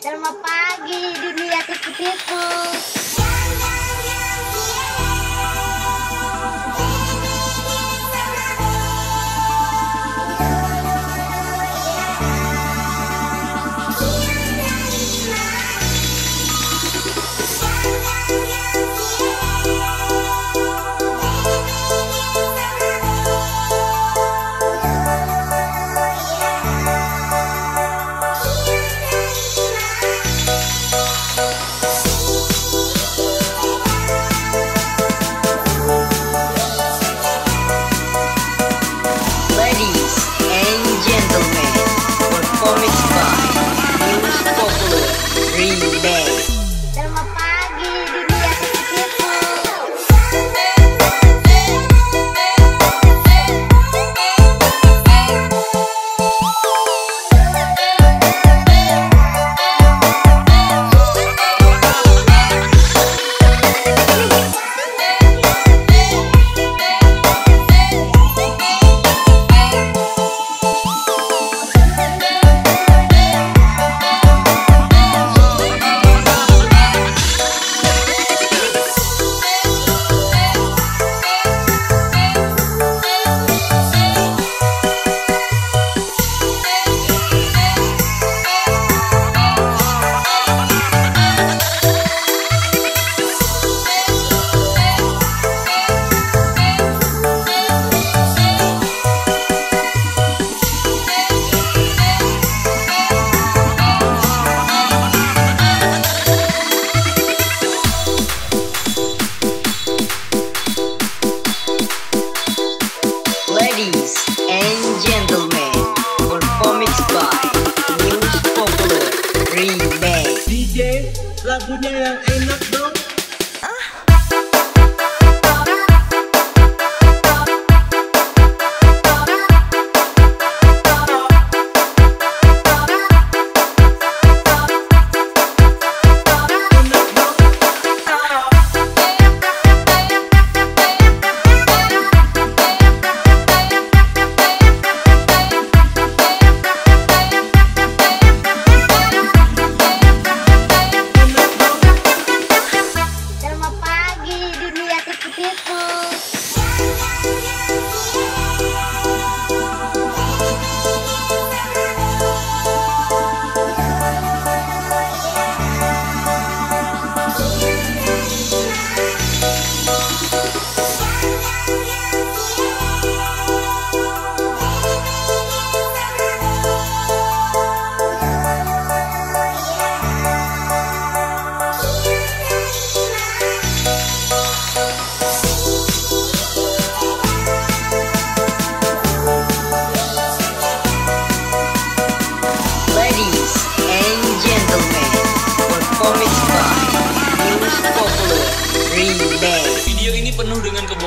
Selamat pagi dunia tipu-tipu. Love with you ain't nothing.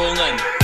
rolling.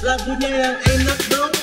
La Boudin yang enak dong.